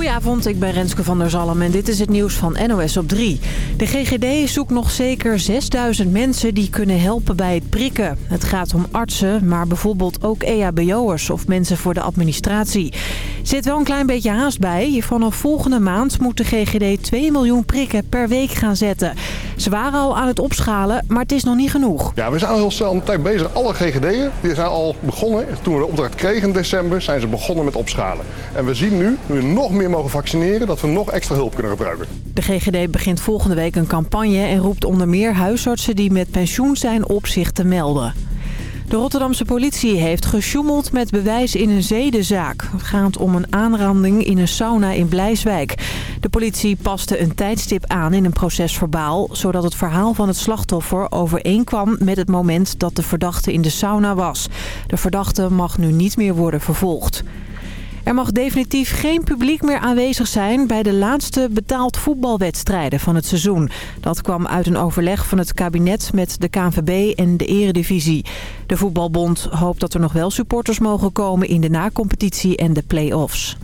Goedenavond, ik ben Renske van der Zalm en dit is het nieuws van NOS op 3. De GGD zoekt nog zeker 6000 mensen die kunnen helpen bij het prikken. Het gaat om artsen, maar bijvoorbeeld ook EHBO'ers of mensen voor de administratie. Zit wel een klein beetje haast bij. Vanaf volgende maand moet de GGD 2 miljoen prikken per week gaan zetten. Ze waren al aan het opschalen, maar het is nog niet genoeg. Ja, we zijn al heel snel een tijd bezig. Alle GGD'en zijn al begonnen. Toen we de opdracht kregen in december, zijn ze begonnen met opschalen. En we zien nu, nu nog meer mogen vaccineren, dat we nog extra hulp kunnen gebruiken. De GGD begint volgende week een campagne en roept onder meer huisartsen die met pensioen zijn op zich te melden. De Rotterdamse politie heeft gesjoemeld met bewijs in een zedenzaak. Het gaat om een aanranding in een sauna in Blijswijk. De politie paste een tijdstip aan in een procesverbaal... zodat het verhaal van het slachtoffer overeenkwam met het moment dat de verdachte in de sauna was. De verdachte mag nu niet meer worden vervolgd. Er mag definitief geen publiek meer aanwezig zijn bij de laatste betaald voetbalwedstrijden van het seizoen. Dat kwam uit een overleg van het kabinet met de KNVB en de eredivisie. De voetbalbond hoopt dat er nog wel supporters mogen komen in de nacompetitie en de play-offs.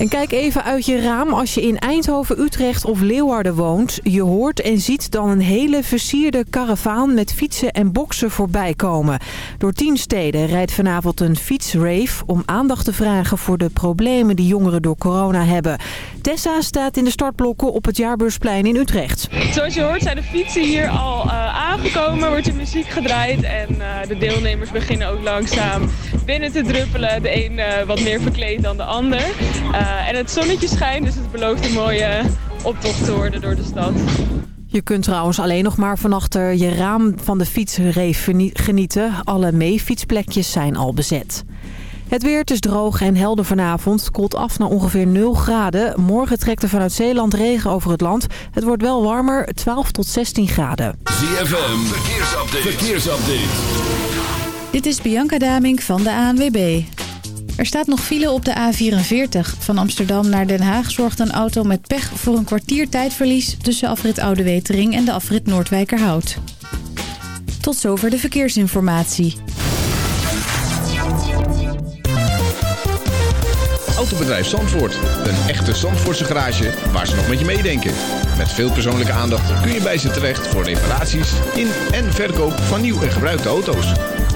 En kijk even uit je raam als je in Eindhoven, Utrecht of Leeuwarden woont. Je hoort en ziet dan een hele versierde karavaan met fietsen en boksen voorbij komen. Door tien steden rijdt vanavond een fietsrave om aandacht te vragen voor de problemen die jongeren door corona hebben. Tessa staat in de startblokken op het Jaarbeursplein in Utrecht. Zoals je hoort zijn de fietsen hier al uh, aangekomen, wordt de muziek gedraaid en uh, de deelnemers beginnen ook langzaam binnen te druppelen. De een uh, wat meer verkleed dan de ander. En het zonnetje schijnt, dus het belooft een mooie optocht te worden door de stad. Je kunt trouwens alleen nog maar van achter je raam van de fietsreef genieten. Alle meefietsplekjes zijn al bezet. Het weer het is droog en helder vanavond. Het koelt af naar ongeveer 0 graden. Morgen trekt er vanuit Zeeland regen over het land. Het wordt wel warmer, 12 tot 16 graden. ZFM, verkeersupdate. verkeersupdate. Dit is Bianca Damink van de ANWB. Er staat nog file op de A44. Van Amsterdam naar Den Haag zorgt een auto met pech voor een kwartier tijdverlies... tussen afrit Oude Wetering en de afrit Noordwijkerhout. Tot zover de verkeersinformatie. Autobedrijf Zandvoort. Een echte Zandvoortse garage waar ze nog met je meedenken. Met veel persoonlijke aandacht kun je bij ze terecht voor reparaties in en verkoop van nieuw en gebruikte auto's.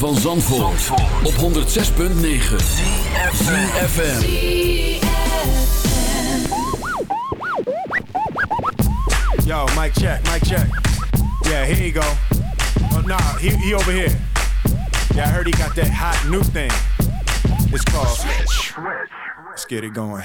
Van Zandvoort, op 106.9 ZFM Yo, mic check, mic check. Yeah, here you go. Oh, nah, he, he over here. Yeah, I heard he got that hot new thing. It's called. Let's get it going.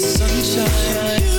Sunshine,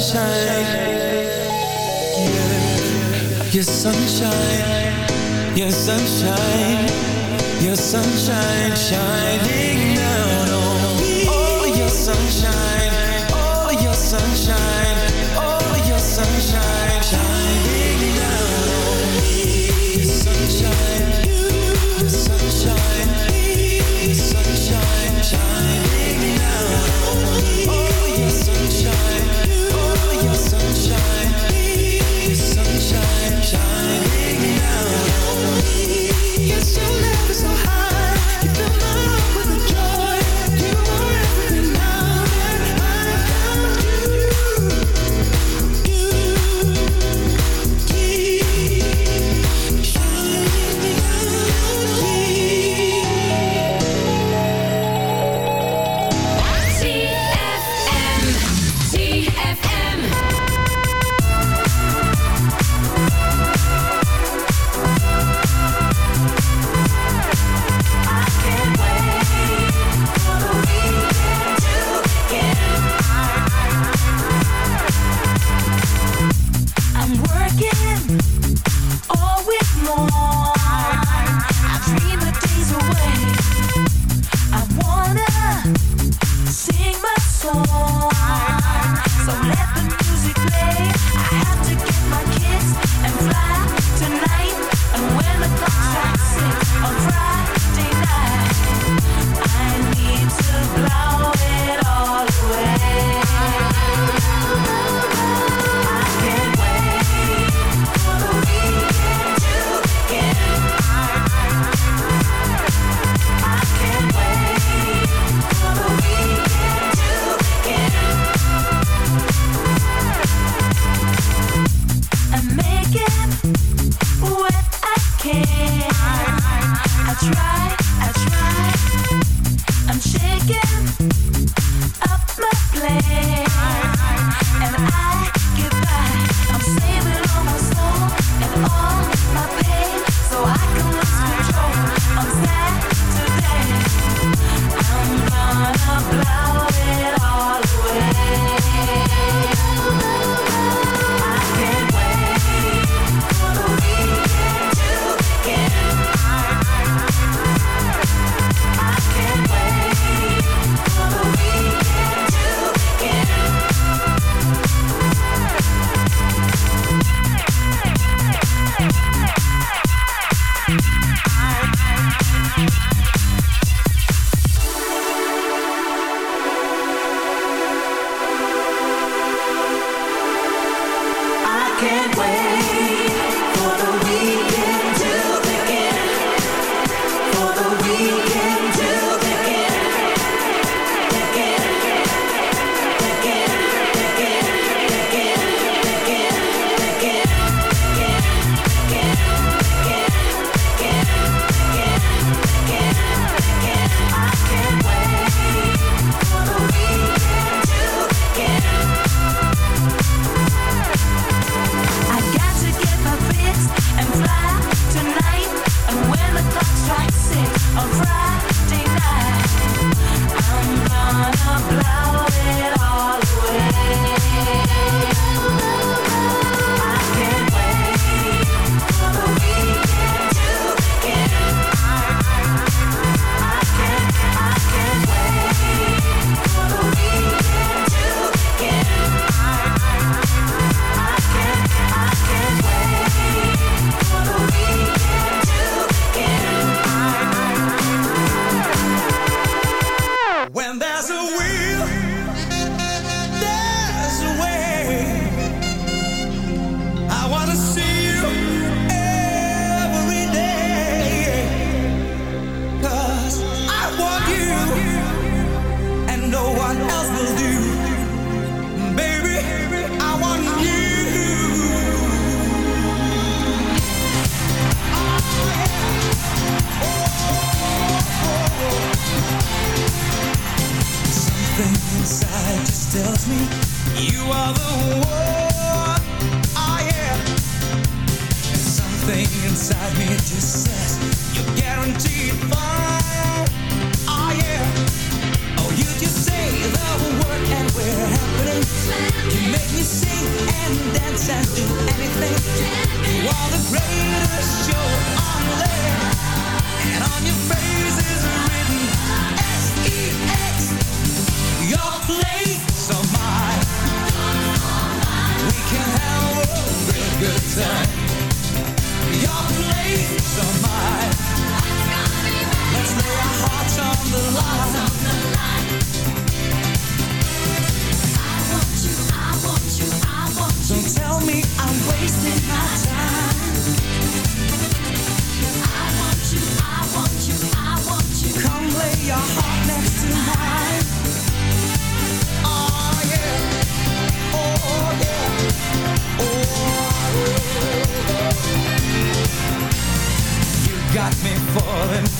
sunshine. Your sunshine Your sunshine Your sunshine shining.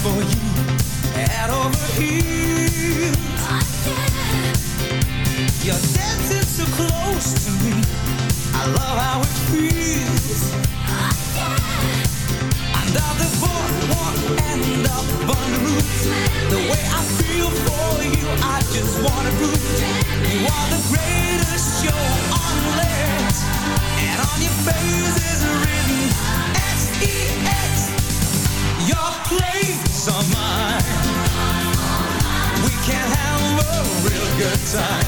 For you, head over heels. You're dancing so close to me. I love how it feels. Under the boardwalk and up on the roof. The way I feel for you, I just wanna prove. You are the greatest show on land. And on your face is written S-E-X. Your place of mine. We can have a real good time.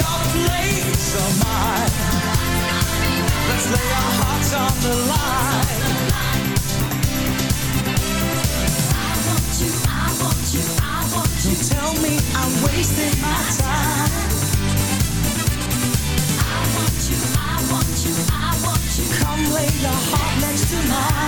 Your place of mine. Let's lay our hearts on the line. I want you, I want you, I want you. Don't tell me I'm wasting my time. I want you, I want you, I want you. Come lay your heart next to mine.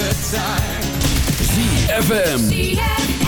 Good time. ZFM.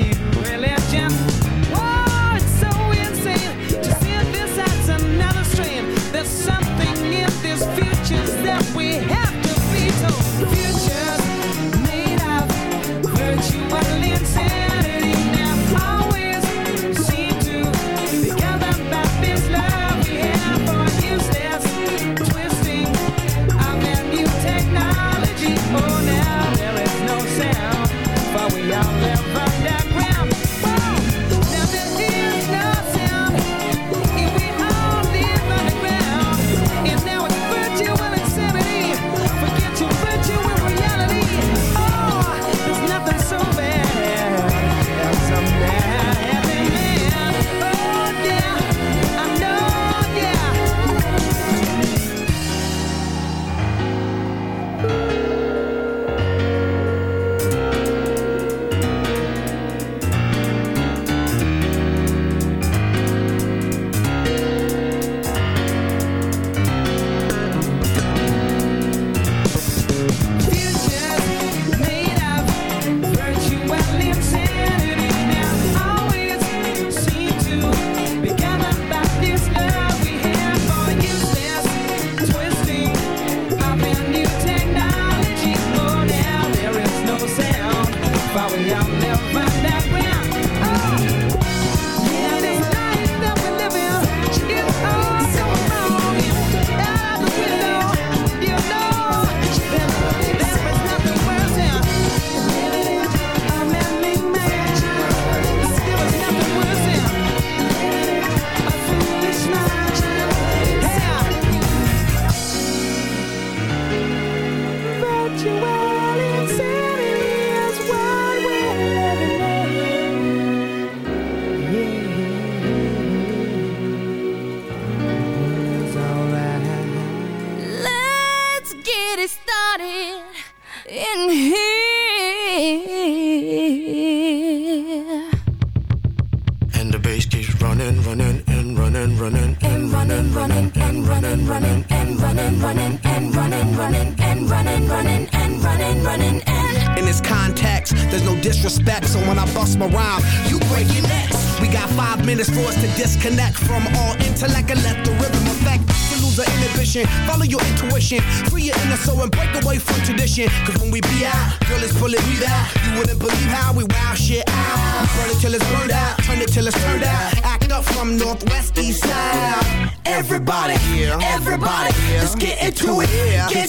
and you. Follow your intuition, free your inner soul and break away from tradition. Cause when we be out, girl, it's pulling me out. You wouldn't believe how we wow shit out. We burn it till it's burned out, turn it till it's turned out. Act up from northwest east side. Everybody, everybody, let's get into it. Get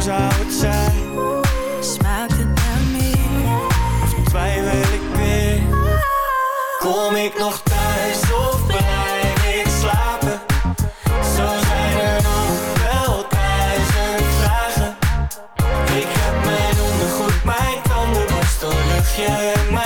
Zou het zijn? Smaakt het naar meer? Of twijfel ik weer? Kom ik nog thuis of blijf ik slapen? Zo zijn er nog wel duizend vragen. Ik heb mijn ondergoed, mijn tandenborstel, luchtje en mijn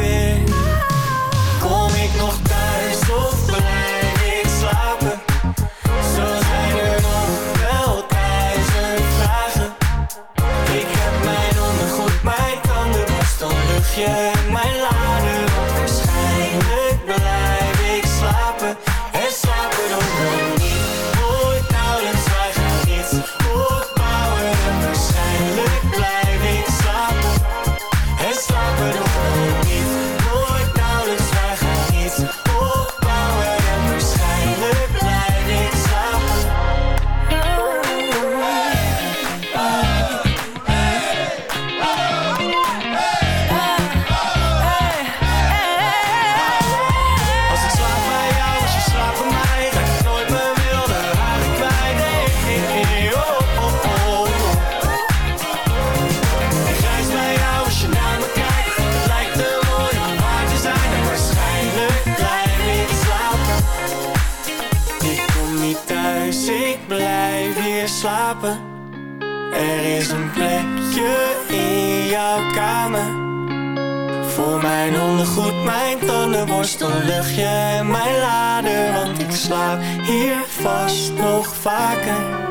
yeah mijn ondergoed, mijn tandenborstel, luchtje en mijn lader Want ik slaap hier vast nog vaker.